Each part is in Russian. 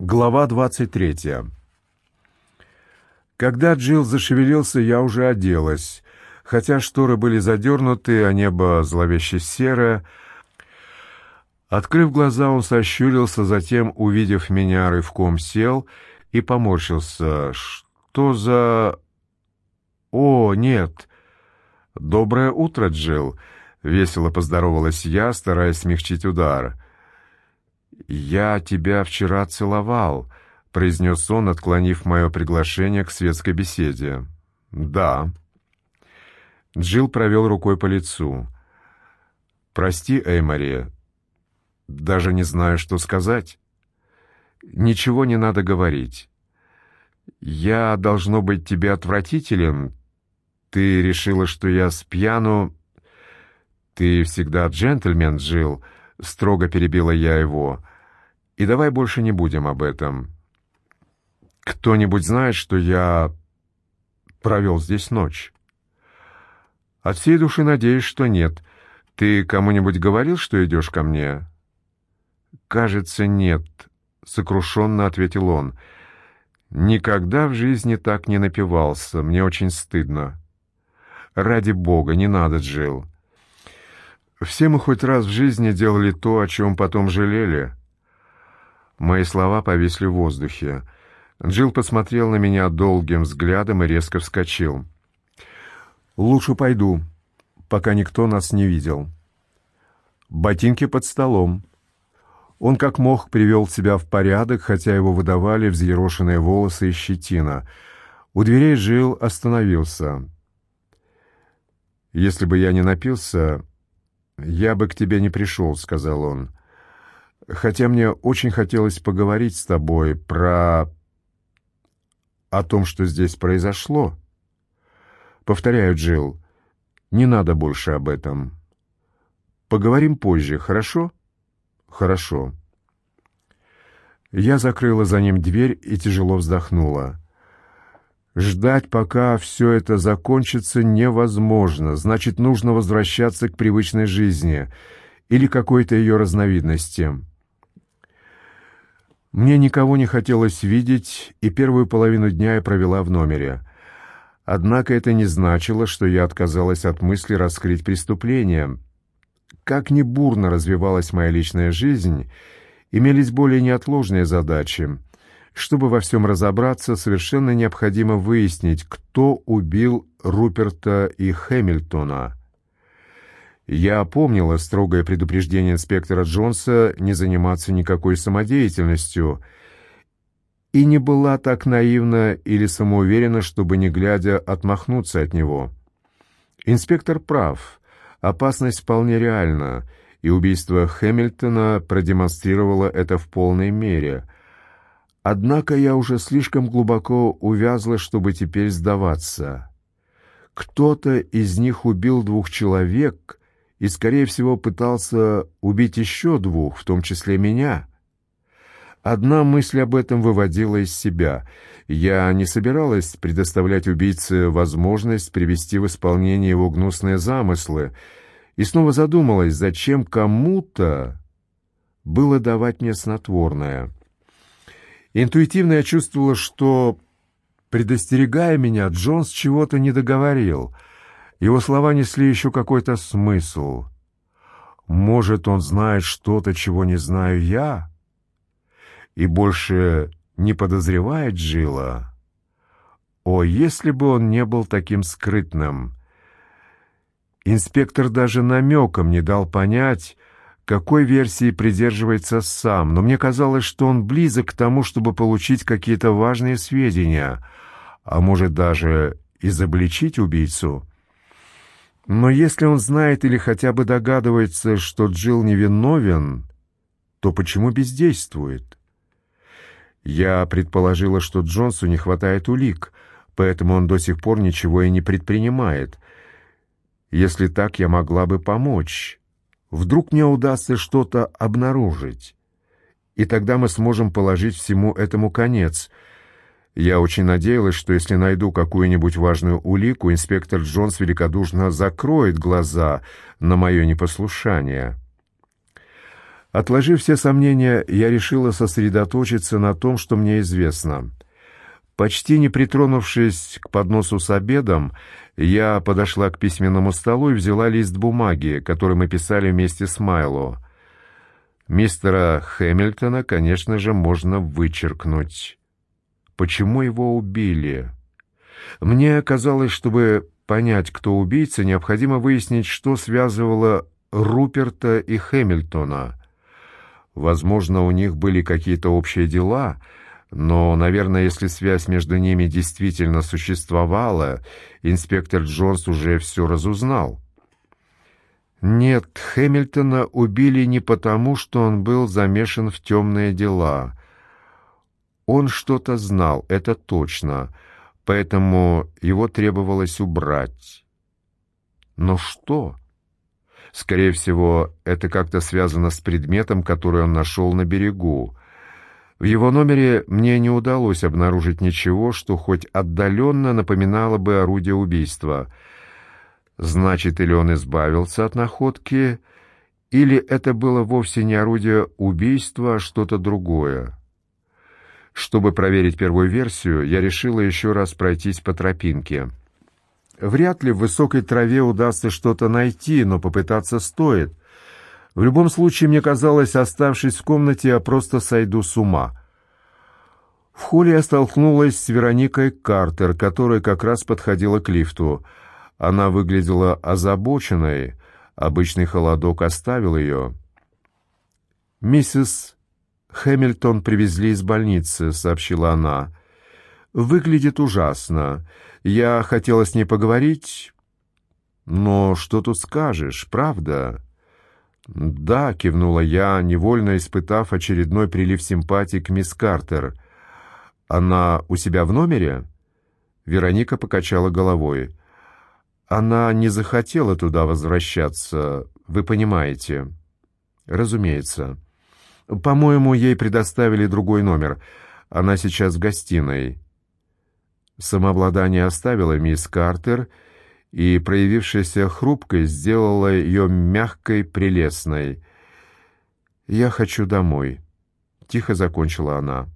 Глава 23. Когда Джилл зашевелился, я уже оделась. Хотя шторы были задернуты, а небо зловеще серое. Открыв глаза, он сощурился, затем, увидев меня, рывком сел и поморщился. «Что за...» «О, нет!» «Доброе утро, Джилл!» — весело поздоровалась я, стараясь смягчить удар. «Я тебя вчера целовал», — произнес он, отклонив мое приглашение к светской беседе. «Да». Джилл провел рукой по лицу. «Прости, Эймори, даже не знаю, что сказать. Ничего не надо говорить. Я, должно быть, тебе отвратителен. Ты решила, что я спьяну...» «Ты всегда джентльмен, Джилл», — строго перебила я его. И давай больше не будем об этом. Кто-нибудь знает, что я провел здесь ночь? От всей души надеюсь, что нет. Ты кому-нибудь говорил, что идешь ко мне? Кажется, нет, сокрушенно ответил он. Никогда в жизни так не напивался. Мне очень стыдно. Ради бога, не надо, Джилл. Все мы хоть раз в жизни делали то, о чем потом жалели. Мои слова повисли в воздухе. Джилл посмотрел на меня долгим взглядом и резко вскочил. «Лучше пойду, пока никто нас не видел». Ботинки под столом. Он как мог привел себя в порядок, хотя его выдавали взъерошенные волосы и щетина. У дверей Джилл остановился. «Если бы я не напился, я бы к тебе не пришел», — сказал он хотя мне очень хотелось поговорить с тобой про... о том, что здесь произошло. Повторяю, Джилл, не надо больше об этом. Поговорим позже, хорошо? Хорошо. Я закрыла за ним дверь и тяжело вздохнула. Ждать, пока все это закончится, невозможно. Значит, нужно возвращаться к привычной жизни или какой-то ее разновидности. Мне никого не хотелось видеть, и первую половину дня я провела в номере. Однако это не значило, что я отказалась от мысли раскрыть преступление. Как ни бурно развивалась моя личная жизнь, имелись более неотложные задачи. Чтобы во всем разобраться, совершенно необходимо выяснить, кто убил Руперта и Хэмилтона. Я помнила строгое предупреждение инспектора Джонса не заниматься никакой самодеятельностью и не была так наивна или самоуверена, чтобы, не глядя, отмахнуться от него. Инспектор прав, опасность вполне реальна, и убийство Хэмилтона продемонстрировало это в полной мере. Однако я уже слишком глубоко увязла, чтобы теперь сдаваться. Кто-то из них убил двух человек — и, скорее всего, пытался убить еще двух, в том числе меня. Одна мысль об этом выводила из себя. Я не собиралась предоставлять убийце возможность привести в исполнение его гнусные замыслы, и снова задумалась, зачем кому-то было давать мне снотворное. Интуитивно я чувствовала, что, предостерегая меня, Джонс чего-то не договорил — его слова несли еще какой-то смысл. Может, он знает что-то, чего не знаю я? И больше не подозревает Джилла? О, если бы он не был таким скрытным! Инспектор даже намеком не дал понять, какой версии придерживается сам, но мне казалось, что он близок к тому, чтобы получить какие-то важные сведения, а может даже изобличить убийцу. Но если он знает или хотя бы догадывается, что Джилл невиновен, то почему бездействует? Я предположила, что Джонсу не хватает улик, поэтому он до сих пор ничего и не предпринимает. Если так, я могла бы помочь. Вдруг мне удастся что-то обнаружить, и тогда мы сможем положить всему этому конец — я очень надеялась, что если найду какую-нибудь важную улику, инспектор Джонс великодушно закроет глаза на мое непослушание. Отложив все сомнения, я решила сосредоточиться на том, что мне известно. Почти не притронувшись к подносу с обедом, я подошла к письменному столу и взяла лист бумаги, который мы писали вместе с Майло. Мистера Хэмилтона, конечно же, можно вычеркнуть. Почему его убили? Мне казалось, чтобы понять, кто убийца, необходимо выяснить, что связывало Руперта и Хэмилтона. Возможно, у них были какие-то общие дела, но, наверное, если связь между ними действительно существовала, инспектор Джонс уже все разузнал. Нет, Хэмилтона убили не потому, что он был замешан в темные дела. Он что-то знал, это точно, поэтому его требовалось убрать. Но что? Скорее всего, это как-то связано с предметом, который он нашел на берегу. В его номере мне не удалось обнаружить ничего, что хоть отдаленно напоминало бы орудие убийства. Значит, или он избавился от находки, или это было вовсе не орудие убийства, а что-то другое. Чтобы проверить первую версию, я решила еще раз пройтись по тропинке. Вряд ли в высокой траве удастся что-то найти, но попытаться стоит. В любом случае, мне казалось, оставшись в комнате, я просто сойду с ума. В холле я столкнулась с Вероникой Картер, которая как раз подходила к лифту. Она выглядела озабоченной, обычный холодок оставил ее. «Миссис Хэмилтон привезли из больницы», — сообщила она. «Выглядит ужасно. Я хотела с ней поговорить, но что тут скажешь, правда? Да, кивнула я, невольно испытав очередной прилив симпатии к мисс Картер. Она у себя в номере? Вероника покачала головой. Она не захотела туда возвращаться, вы понимаете. Разумеется. По-моему, ей предоставили другой номер. Она сейчас в гостиной. Самообладание оставило мисс Картер, и проявившаяся хрупкость сделала ее мягкой, прелестной. «Я хочу домой», — тихо закончила она.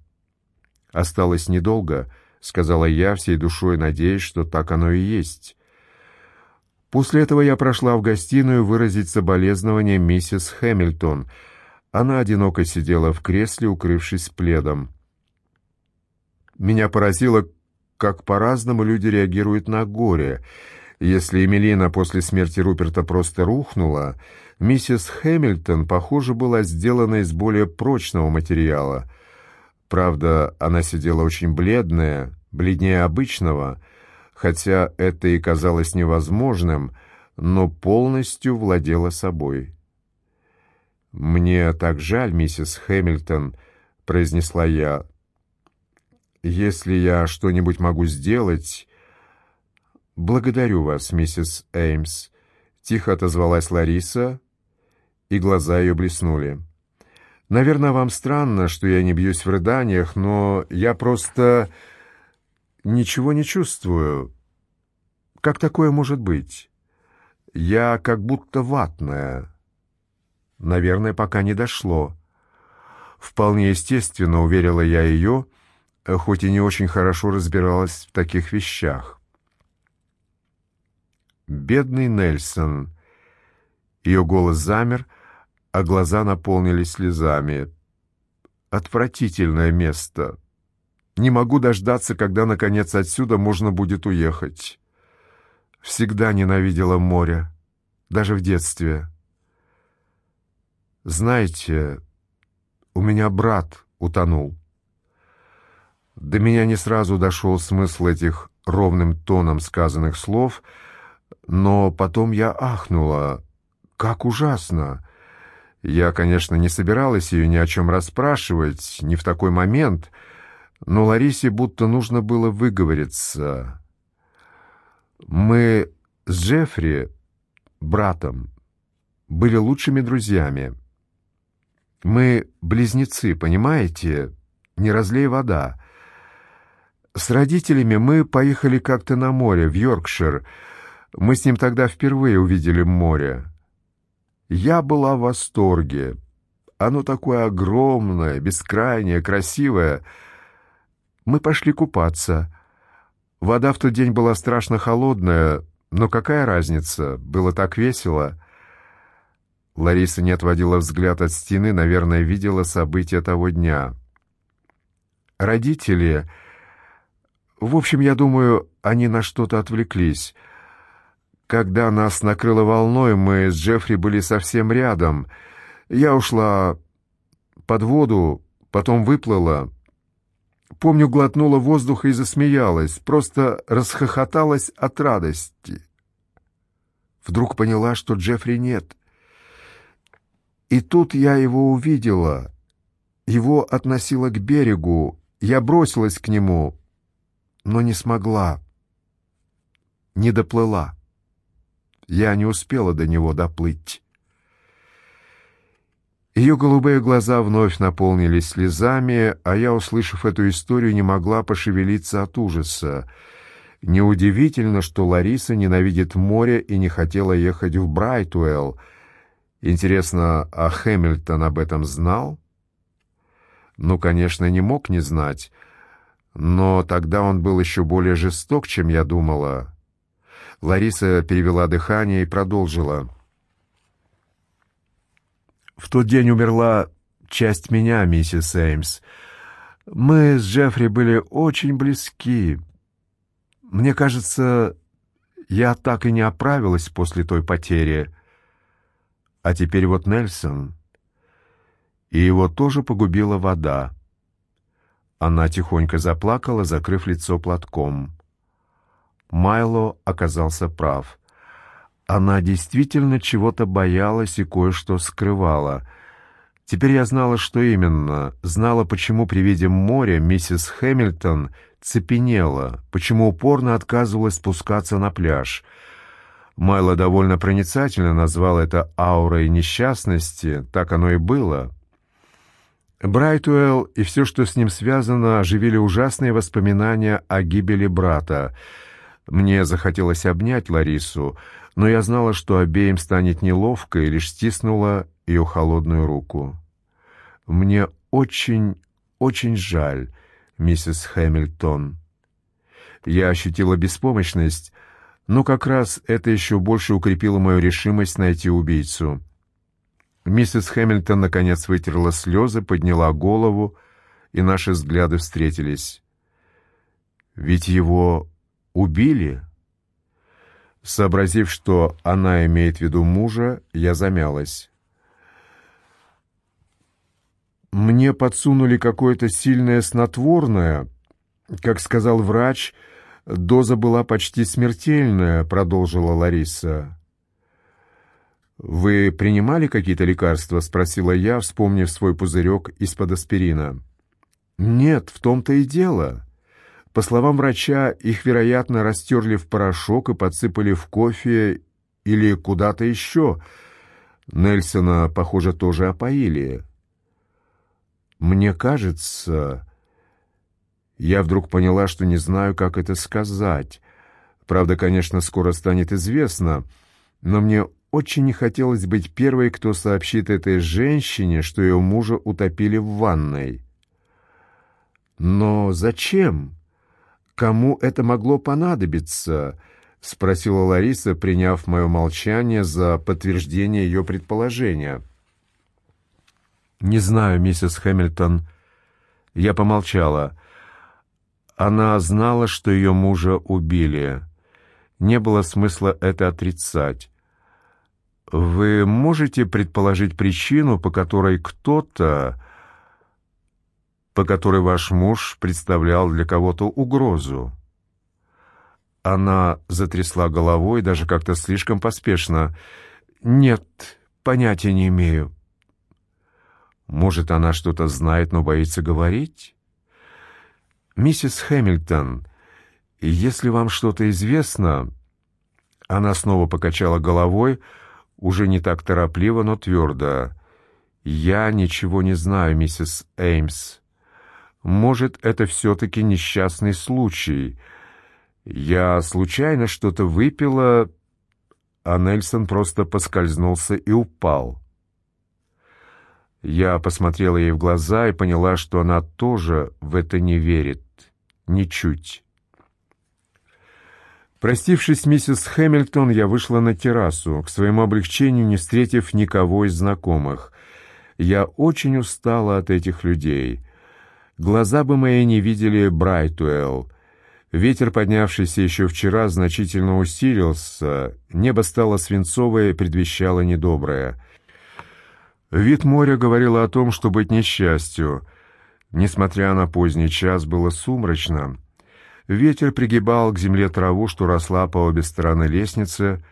«Осталось недолго», — сказала я, всей душой надеясь, что так оно и есть. После этого я прошла в гостиную выразить соболезнование миссис Хэмилтон. Она одиноко сидела в кресле, укрывшись пледом. Меня поразило, как по-разному люди реагируют на горе. Если Эмилина после смерти Руперта просто рухнула, миссис Хэмилтон, похоже, была сделана из более прочного материала. Правда, она сидела очень бледная, бледнее обычного, хотя это и казалось невозможным, но полностью владела собой. «Мне так жаль, миссис Хэмилтон», — произнесла я, если я что-нибудь могу сделать... Благодарю вас, миссис Эймс. Тихо отозвалась Лариса, и глаза ее блеснули. Наверное, вам странно, что я не бьюсь в рыданиях, но я просто ничего не чувствую. Как такое может быть? Я как будто ватная. Наверное, пока не дошло. Вполне естественно, уверила я ее, — хоть и не очень хорошо разбиралась в таких вещах. Бедный Нельсон. Ее голос замер, а глаза наполнились слезами. Отвратительное место. Не могу дождаться, когда наконец отсюда можно будет уехать. Всегда ненавидела море, даже в детстве. Знаете, у меня брат утонул. До меня не сразу дошел смысл этих ровным тоном сказанных слов, но потом я ахнула. Как ужасно! Я, конечно, не собиралась ее ни о чем расспрашивать, не в такой момент, но Ларисе будто нужно было выговориться. Мы с Джеффри, братом, были лучшими друзьями. Мы близнецы, понимаете? Не разлей вода. С родителями мы поехали как-то на море, в Йоркшир. Мы с ним тогда впервые увидели море. Я была в восторге. Оно такое огромное, бескрайнее, красивое. Мы пошли купаться. Вода в тот день была страшно холодная, но какая разница? Было так весело. Лариса не отводила взгляд от стены, наверное, видела события того дня. Родители... В общем, я думаю, они на что-то отвлеклись. Когда нас накрыло волной, мы с Джеффри были совсем рядом — я ушла под воду, потом выплыла. Помню, глотнула воздуха и засмеялась, просто расхохоталась от радости. Вдруг поняла, что Джеффри нет. И тут я его увидела. Его относило к берегу. Я бросилась к нему, но не смогла. Не доплыла. Я не успела до него доплыть. Ее голубые глаза вновь наполнились слезами, а я, услышав эту историю, не могла пошевелиться от ужаса. Неудивительно, что Лариса ненавидит море и не хотела ехать в Брайтуэлл. Интересно, а Хэмилтон об этом знал? Ну, конечно, не мог не знать, но тогда он был еще более жесток, чем я думала. Лариса перевела дыхание и продолжила — в тот день умерла часть меня, миссис Эймс. Мы с Джеффри были очень близки. Мне кажется, я так и не оправилась после той потери. А теперь вот Нельсон. И его тоже погубила вода. Она тихонько заплакала, закрыв лицо платком. Майло оказался прав. Она действительно чего-то боялась и кое-что скрывала. Теперь я знала, что именно, знала, почему при виде моря миссис Хэмилтон цепенела, почему упорно отказывалась спускаться на пляж. Майло довольно проницательно назвал это аурой несчастности, так оно и было. Брайтуэлл и все, что с ним связано, оживили ужасные воспоминания о гибели брата. Мне захотелось обнять Ларису, но я знала, что обеим станет неловко, и лишь стиснула ее холодную руку. «Мне очень, очень жаль, миссис Хэмилтон». Я ощутила беспомощность, но как раз это еще больше укрепило мою решимость найти убийцу. Миссис Хэмилтон наконец вытерла слезы, подняла голову, и наши взгляды встретились. «Ведь его убили?» Сообразив, что она имеет в виду мужа, я замялась. Мне подсунули какое-то сильное снотворное. Как сказал врач, доза была почти смертельная, продолжила Лариса. Вы принимали какие-то лекарства, спросила я, вспомнив свой пузырек из-под аспирина. Нет, в том-то и дело. По словам врача, их, вероятно, растерли в порошок и подсыпали в кофе или куда-то еще. Нельсона, похоже, тоже опоили. Мне кажется... Я вдруг поняла, что не знаю, как это сказать. Правда, конечно, скоро станет известно, но мне очень не хотелось быть первой, кто сообщит этой женщине, что ее мужа утопили в ванной. Но зачем? кому это могло понадобиться?» — спросила Лариса, приняв мое молчание за подтверждение ее предположения. «Не знаю, миссис Хэмилтон». Я помолчала. Она знала, что ее мужа убили. Не было смысла это отрицать. «Вы можете предположить причину, по которой кто-то по которой ваш муж представлял для кого-то угрозу. Она затрясла головой, даже как-то слишком поспешно. «Нет, понятия не имею». «Может, она что-то знает, но боится говорить?» «Миссис Хэмилтон, если вам что-то известно...» Она снова покачала головой, уже не так торопливо, но твердо. «Я ничего не знаю, миссис Эймс. Может, это все-таки несчастный случай. Я случайно что-то выпила, а Нельсон просто поскользнулся и упал. Я посмотрела ей в глаза и поняла, что она тоже в это не верит. Ничуть. Простившись с миссис Хэмилтон, я вышла на террасу, к своему облегчению не встретив никого из знакомых. Я очень устала от этих людей. Глаза бы мои не видели Брайтуэлл. Ветер, поднявшийся еще вчера, значительно усилился, небо стало свинцовое и предвещало недоброе. Вид моря говорил о том, что быть несчастью. Несмотря на поздний час, было сумрачно. Ветер пригибал к земле траву, что росла по обе стороны лестницы.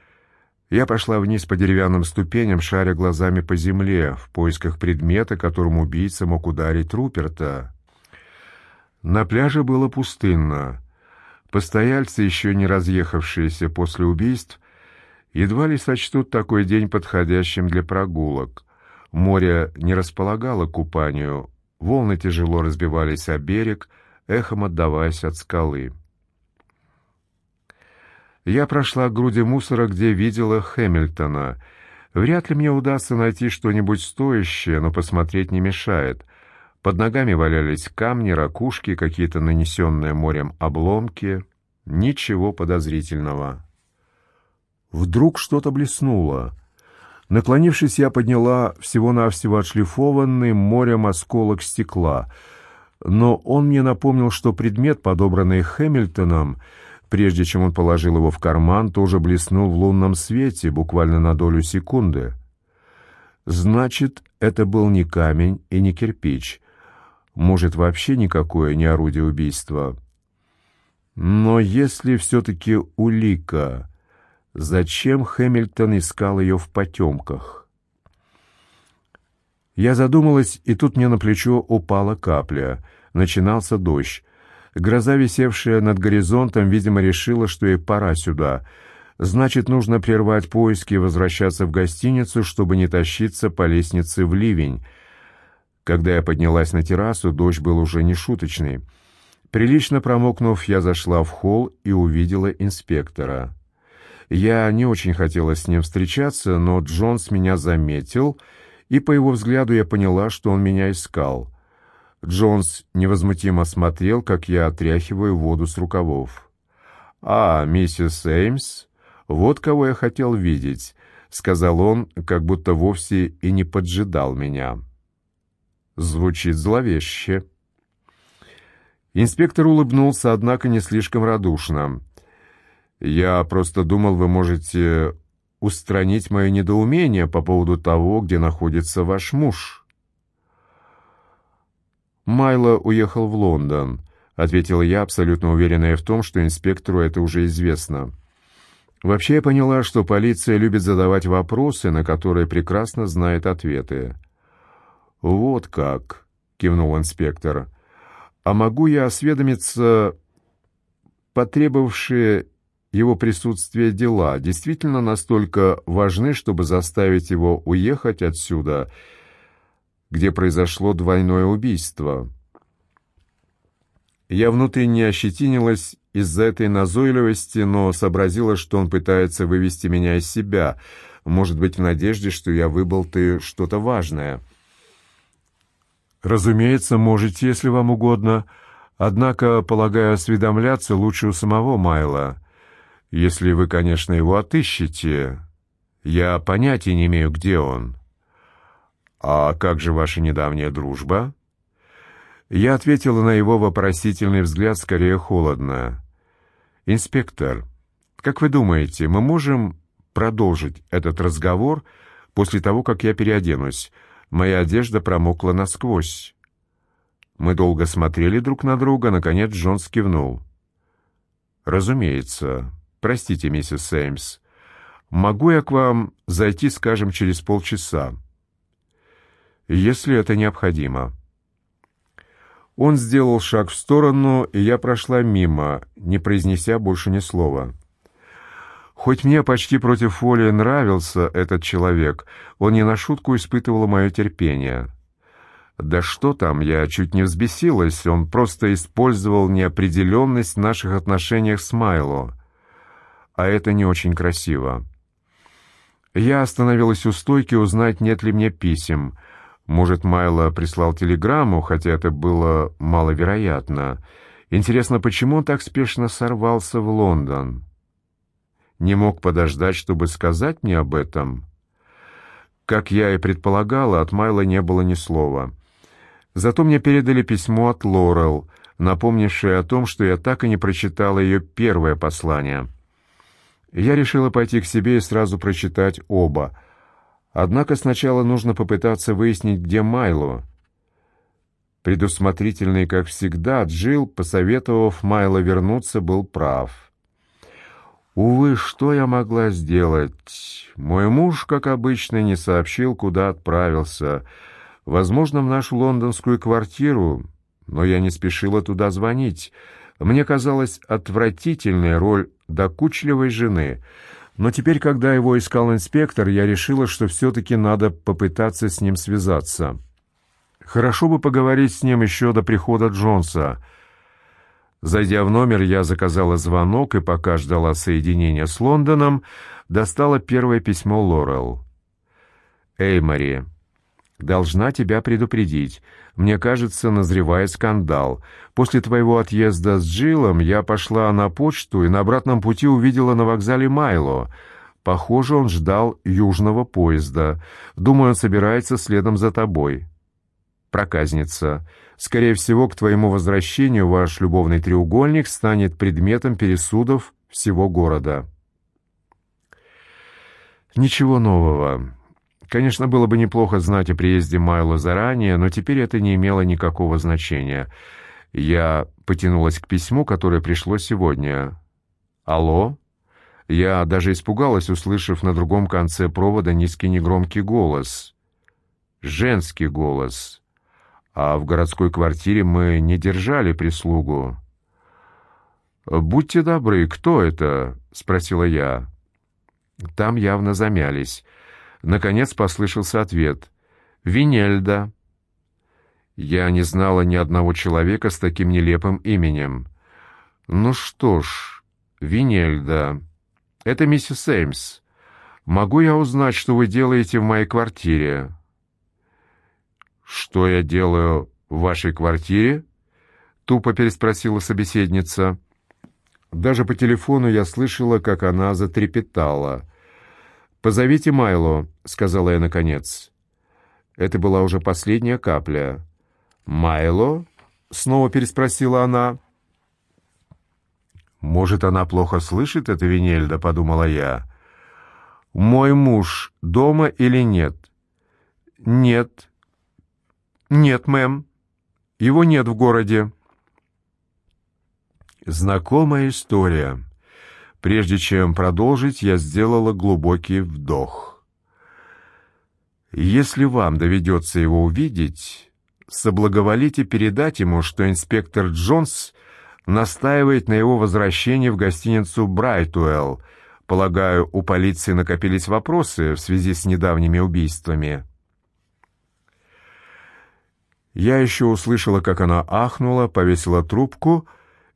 Я пошла вниз по деревянным ступеням, шаря глазами по земле, в поисках предмета, которым убийца мог ударить Руперта. На пляже было пустынно. Постояльцы, еще не разъехавшиеся после убийств, едва ли сочтут такой день подходящим для прогулок. Море не располагало к купанию, волны тяжело разбивались о берег, эхом отдаваясь от скалы. Я прошла к груди мусора, где видела Хэмилтона. Вряд ли мне удастся найти что-нибудь стоящее, но посмотреть не мешает. Под ногами валялись камни, ракушки, какие-то нанесенные морем обломки. Ничего подозрительного. Вдруг что-то блеснуло. Наклонившись, я подняла всего-навсего отшлифованный морем осколок стекла — но он мне напомнил, что предмет, подобранный Хэмилтоном, прежде чем он положил его в карман, тоже блеснул в лунном свете буквально на долю секунды. Значит, это был не камень и не кирпич. Может, вообще никакое не орудие убийства. Но если все-таки улика, зачем Хэмилтон искал ее в потемках? Я задумалась, и тут мне на плечо упала капля. Начинался дождь. Гроза, висевшая над горизонтом, видимо, решила, что ей пора сюда. Значит, нужно прервать поиски и возвращаться в гостиницу, чтобы не тащиться по лестнице в ливень. Когда я поднялась на террасу, дождь был уже не шуточный. Прилично промокнув, я зашла в холл и увидела инспектора. Я не очень хотела с ним встречаться, но Джонс меня заметил — и по его взгляду я поняла, что он меня искал. Джонс невозмутимо смотрел, как я отряхиваю воду с рукавов. «А, миссис Эймс, вот кого я хотел видеть», — сказал он, как будто вовсе и не поджидал меня. Звучит зловеще. Инспектор улыбнулся, однако не слишком радушно. «Я просто думал, вы можете устранить мое недоумение по поводу того, где находится ваш муж». «Майло уехал в Лондон», — ответила я, абсолютно уверенная в том, что инспектору это уже известно. Вообще я поняла, что полиция любит задавать вопросы, на которые прекрасно знает ответы. «Вот как», — кивнул инспектор. «А могу я осведомиться, потребовавшие его присутствие дела действительно настолько важны, чтобы заставить его уехать отсюда, где произошло двойное убийство. Я внутренне ощетинилась из-за этой назойливости, но сообразила, что он пытается вывести меня из себя, может быть, в надежде, что я выболтаю что-то важное. «Разумеется, можете, если вам угодно, однако, полагаю, осведомляться лучше у самого Майла». Если вы, конечно, его отыщете. Я понятия не имею, где он. А как же ваша недавняя дружба? Я ответила на его вопросительный взгляд скорее холодно. Инспектор, как вы думаете, мы можем продолжить этот разговор после того, как я переоденусь? Моя одежда промокла насквозь. Мы долго смотрели друг на друга, наконец Джонс кивнул. «Разумеется. «Простите, миссис Сеймс, могу я к вам зайти, скажем, через полчаса?» «Если это необходимо». Он сделал шаг в сторону, и я прошла мимо, не произнеся больше ни слова. Хоть мне почти против воли нравился этот человек, он не на шутку испытывал мое терпение. Да что там, я чуть не взбесилась, он просто использовал неопределенность в наших отношениях с Майло а это не очень красиво. Я остановилась у стойки узнать, нет ли мне писем. Может, Майло прислал телеграмму, хотя это было маловероятно. Интересно, почему он так спешно сорвался в Лондон? Не мог подождать, чтобы сказать мне об этом? Как я и предполагала, от Майла не было ни слова. Зато мне передали письмо от Лорел, напомнившее о том, что я так и не прочитала ее первое послание. Я решила пойти к себе и сразу прочитать оба. Однако сначала нужно попытаться выяснить, где Майло. Предусмотрительный, как всегда, Джилл, посоветовав Майло вернуться, был прав. Увы, что я могла сделать? Мой муж, как обычно, не сообщил, куда отправился. Возможно, в нашу лондонскую квартиру, но я не спешила туда звонить. Мне казалась отвратительная роль докучливой жены. Но теперь, когда его искал инспектор, я решила, что все-таки надо попытаться с ним связаться. Хорошо бы поговорить с ним еще до прихода Джонса — Зайдя в номер, я заказала звонок и, пока ждала соединения с Лондоном, достала первое письмо Лорел. «Эй, Мари, должна тебя предупредить. Мне кажется, назревает скандал. После твоего отъезда с Джиллом я пошла на почту и на обратном пути увидела на вокзале Майло. Похоже, он ждал южного поезда. Думаю, он собирается следом за тобой. Проказница». Скорее всего, к твоему возвращению ваш любовный треугольник станет предметом пересудов всего города. Ничего нового. Конечно, было бы неплохо знать о приезде Майла заранее, но теперь это не имело никакого значения. Я потянулась к письму, которое пришло сегодня. «Алло?» Я даже испугалась, услышав на другом конце провода низкий негромкий голос. Женский голос а в городской квартире мы не держали прислугу. «Будьте добры, кто это?» — спросила я. Там явно замялись. Наконец послышался ответ. «Винельда». Я не знала ни одного человека с таким нелепым именем. «Ну что ж, Винельда, это миссис Эймс. Могу я узнать, что вы делаете в моей квартире?» «Что я делаю в вашей квартире?» — тупо переспросила собеседница. Даже по телефону я слышала, как она затрепетала. «Позовите Майло», — сказала я наконец. Это была уже последняя капля. «Майло?» — снова переспросила она. «Может, она плохо слышит, это Винельда?» — подумала я. «Мой муж дома или нет?» «Нет», «Нет, мэм. Его нет в городе». Знакомая история. Прежде чем продолжить, я сделала глубокий вдох. Если вам доведется его увидеть, соблаговолите передать ему, что инспектор Джонс настаивает на его возвращении в гостиницу «Брайтуэлл». Полагаю, у полиции накопились вопросы в связи с недавними убийствами. Я еще услышала, как она ахнула, повесила трубку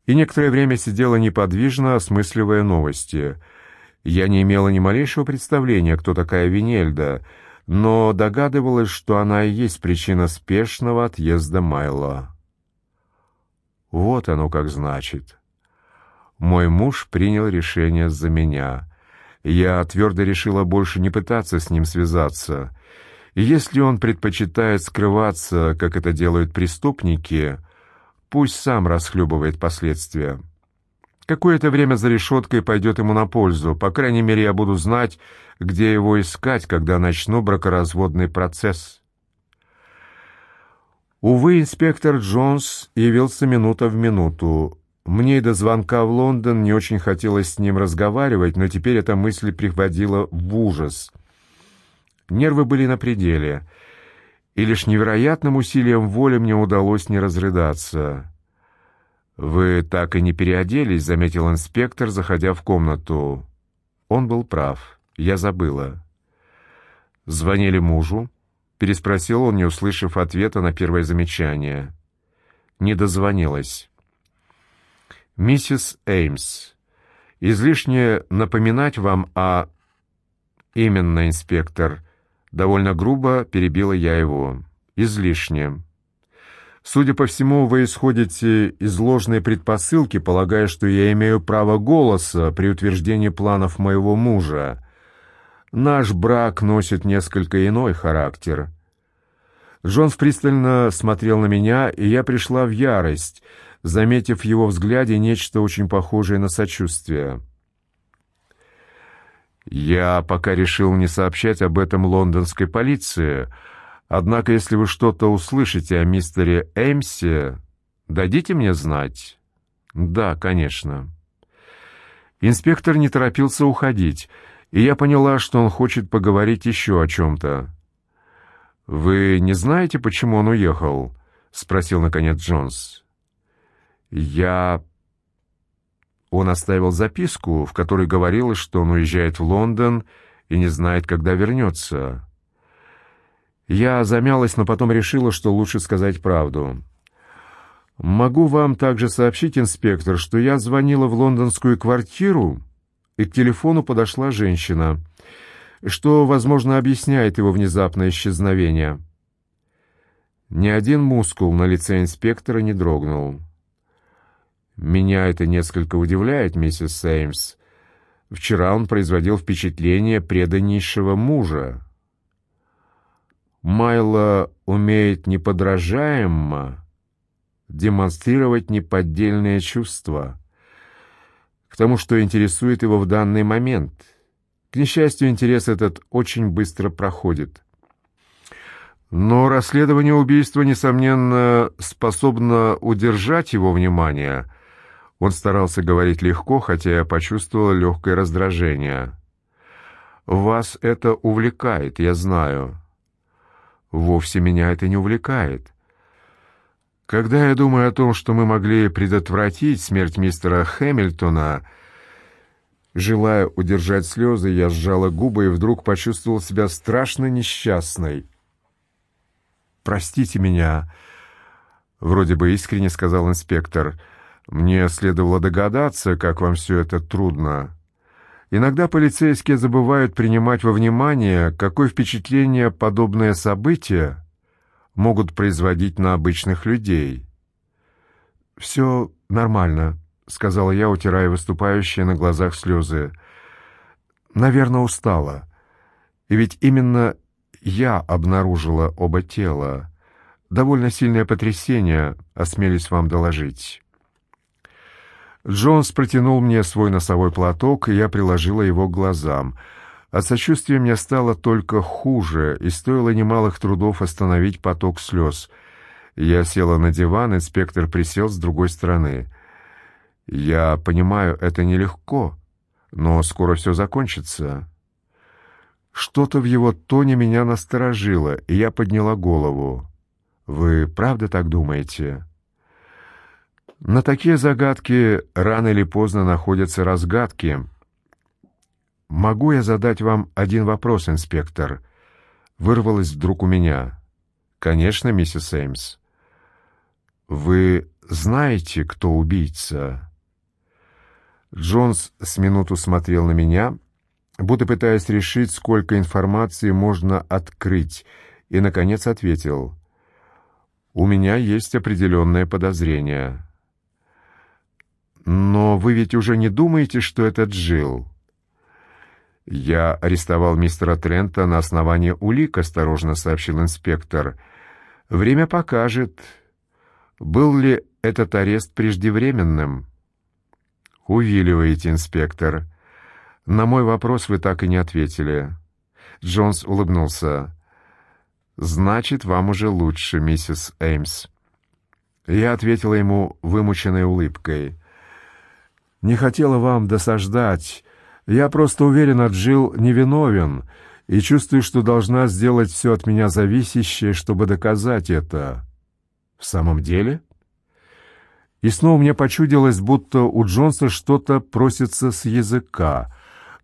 и некоторое время сидела неподвижно, осмысливая новости. Я не имела ни малейшего представления, кто такая Винельда, но догадывалась, что она и есть причина спешного отъезда Майла. Вот оно как значит. Мой муж принял решение за меня. Я твердо решила больше не пытаться с ним связаться — и если он предпочитает скрываться, как это делают преступники, пусть сам расхлебывает последствия. Какое-то время за решеткой пойдет ему на пользу. По крайней мере, я буду знать, где его искать, когда начну бракоразводный процесс. Увы, инспектор Джонс явился минута в минуту. Мне до звонка в Лондон не очень хотелось с ним разговаривать, но теперь эта мысль приводила в ужас — Нервы были на пределе, и лишь невероятным усилием воли мне удалось не разрыдаться. «Вы так и не переоделись», — заметил инспектор, заходя в комнату. Он был прав. Я забыла. «Звонили мужу?» — переспросил он, не услышав ответа на первое замечание. «Не дозвонилась». «Миссис Эймс, излишне напоминать вам о...» «Именно, инспектор», Довольно грубо перебила я его. излишне. Судя по всему, вы исходите из ложной предпосылки, полагая, что я имею право голоса при утверждении планов моего мужа. Наш брак носит несколько иной характер. Джонс пристально смотрел на меня, и я пришла в ярость, заметив в его взгляде нечто очень похожее на сочувствие. Я пока решил не сообщать об этом лондонской полиции, однако если вы что-то услышите о мистере Эймсе, дадите мне знать? Да, конечно. Инспектор не торопился уходить, и я поняла, что он хочет поговорить еще о чем-то. «Вы не знаете, почему он уехал?» — спросил, наконец, Джонс. «Я...» Он оставил записку, в которой говорилось, что он уезжает в Лондон и не знает, когда вернется. Я замялась, но потом решила, что лучше сказать правду. «Могу вам также сообщить, инспектор, что я звонила в лондонскую квартиру, и к телефону подошла женщина» что, возможно, объясняет его внезапное исчезновение. Ни один мускул на лице инспектора не дрогнул. «Меня это несколько удивляет, миссис Сеймс. Вчера он производил впечатление преданнейшего мужа. Майло умеет неподражаемо демонстрировать неподдельные чувства к тому, что интересует его в данный момент — к несчастью, интерес этот очень быстро проходит. Но расследование убийства, несомненно, способно удержать его внимание. Он старался говорить легко, хотя я почувствовал легкое раздражение. «Вас это увлекает, я знаю». «Вовсе меня это не увлекает. Когда я думаю о том, что мы могли предотвратить смерть мистера Хэмилтона, Желая удержать слезы, я сжала губы и вдруг почувствовал себя страшно несчастной. «Простите меня», — вроде бы искренне сказал инспектор. «Мне следовало догадаться, как вам все это трудно. Иногда полицейские забывают принимать во внимание, какое впечатление подобные события могут производить на обычных людей». «Все нормально», — сказала я, утирая выступающие на глазах слезы. «Наверное, устала. И ведь именно я обнаружила оба тела. Довольно сильное потрясение, осмелюсь вам доложить». Джонс протянул мне свой носовой платок, и я приложила его к глазам. От сочувствия мне стало только хуже, и стоило немалых трудов остановить поток слез. Я села на диван, инспектор присел с другой стороны — я понимаю, это нелегко, но скоро все закончится. Что-то в его тоне меня насторожило, и я подняла голову. Вы правда так думаете? На такие загадки рано или поздно находятся разгадки. Могу я задать вам один вопрос, инспектор? Вырвалось вдруг у меня. Конечно, миссис Эймс. Вы знаете, кто убийца? Джонс с минуту смотрел на меня, будто пытаясь решить, сколько информации можно открыть, и, наконец, ответил. «У меня есть определенное подозрение». «Но вы ведь уже не думаете, что это Джилл?» «Я арестовал мистера Трента на основании улик», — осторожно сообщил инспектор. «Время покажет, был ли этот арест преждевременным». «Увиливаете, инспектор. На мой вопрос вы так и не ответили». Джонс улыбнулся. «Значит, вам уже лучше, миссис Эймс». Я ответила ему вымученной улыбкой. «Не хотела вам досаждать. Я просто уверена, Джилл невиновен, и чувствую, что должна сделать все от меня зависящее, чтобы доказать это». «В самом деле?» И снова мне почудилось, будто у Джонса что-то просится с языка,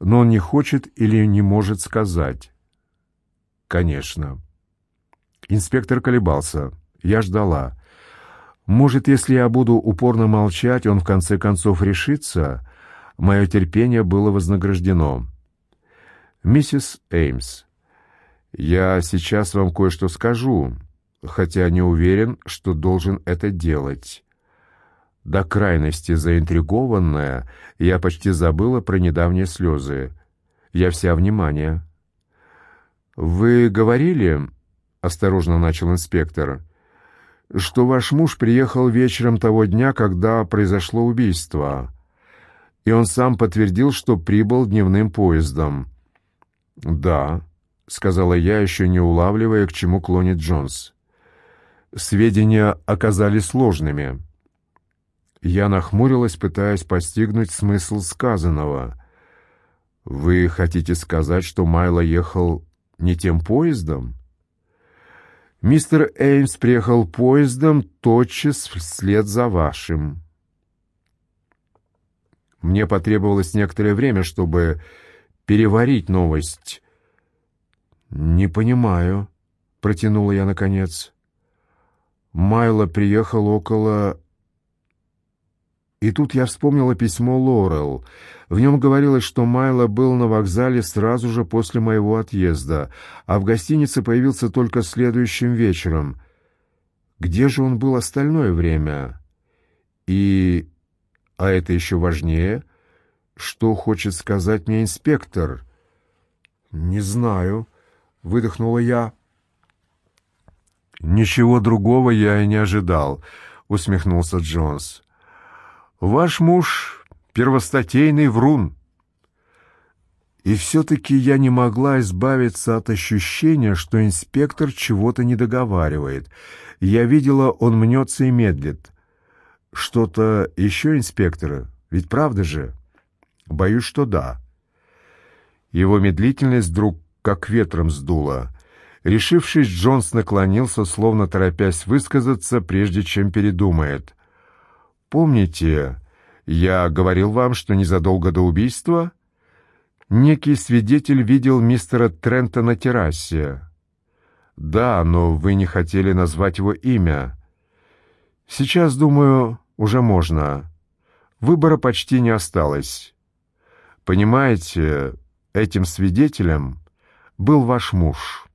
но он не хочет или не может сказать. Конечно. Инспектор колебался. Я ждала. Может, если я буду упорно молчать, он в конце концов решится? Мое терпение было вознаграждено. «Миссис Эймс, я сейчас вам кое-что скажу, хотя не уверен, что должен это делать. До крайности заинтригованная, я почти забыла про недавние слезы. Я вся внимание. «Вы говорили, — осторожно начал инспектор, — что ваш муж приехал вечером того дня, когда произошло убийство, и он сам подтвердил, что прибыл дневным поездом». «Да», — сказала я, еще не улавливая, к чему клонит Джонс. «Сведения оказались сложными». Я нахмурилась, пытаясь постигнуть смысл сказанного. «Вы хотите сказать, что Майло ехал не тем поездом?» «Мистер Эймс приехал поездом тотчас вслед за вашим». Мне потребовалось некоторое время, чтобы переварить новость. «Не понимаю», — протянула я наконец. «Майло приехал около и тут я вспомнила письмо Лорел. В нем говорилось, что Майло был на вокзале сразу же после моего отъезда, а в гостинице появился только следующим вечером. Где же он был остальное время? И... А это еще важнее. Что хочет сказать мне инспектор? «Не знаю», — выдохнула я. «Ничего другого я и не ожидал», — усмехнулся Джонс. Ваш муж — первостатейный врун. И все-таки я не могла избавиться от ощущения, что инспектор чего-то не договаривает. Я видела, он мнется и медлит. Что-то еще инспектора? Ведь правда же? Боюсь, что да. Его медлительность вдруг как ветром сдуло. Решившись, Джонс наклонился, словно торопясь высказаться, прежде чем передумает. Помните, я говорил вам, что незадолго до убийства некий свидетель видел мистера Трента на террасе. Да, но вы не хотели назвать его имя. Сейчас, думаю, уже можно. Выбора почти не осталось. Понимаете, этим свидетелем был ваш муж».